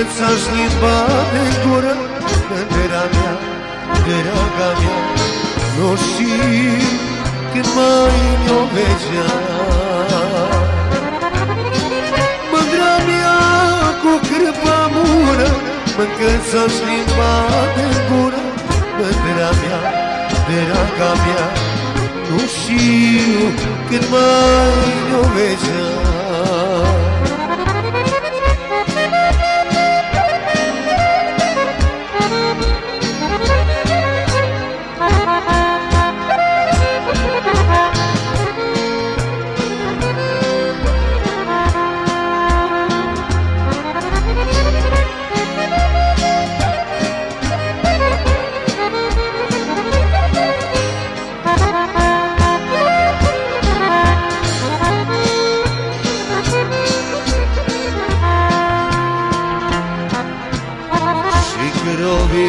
Mă încălțași limba de gură Mândra mea, draga mea. Nu știu când mai ne-o vedea Mândra mea cu cârpa mură Mă încălțași limba de gură Mândra mea, draga mea. Nu știu când mai ne-o vedea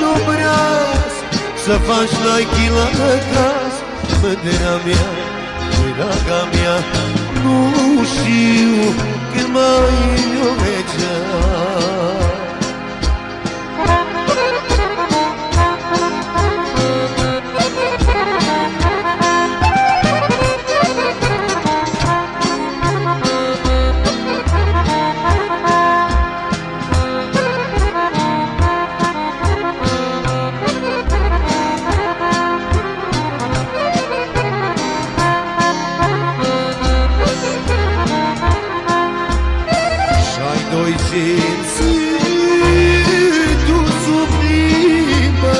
mergea visul din obraz Să faci like la caz Mândrea mea, draga mea. Nu știu când mai Jésus, tout sublime,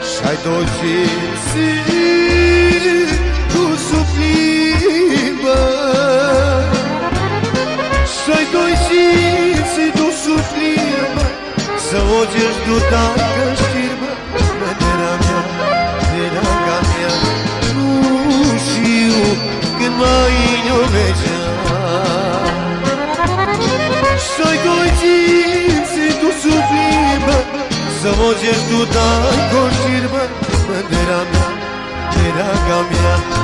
Shadow do tout sublime, Shadow do tout sublime, să o do dacă știrbă, vederea mea, vederea mea, nu que când mă iubești. Hoćeš tu da koširba, dera mi, dera ga mi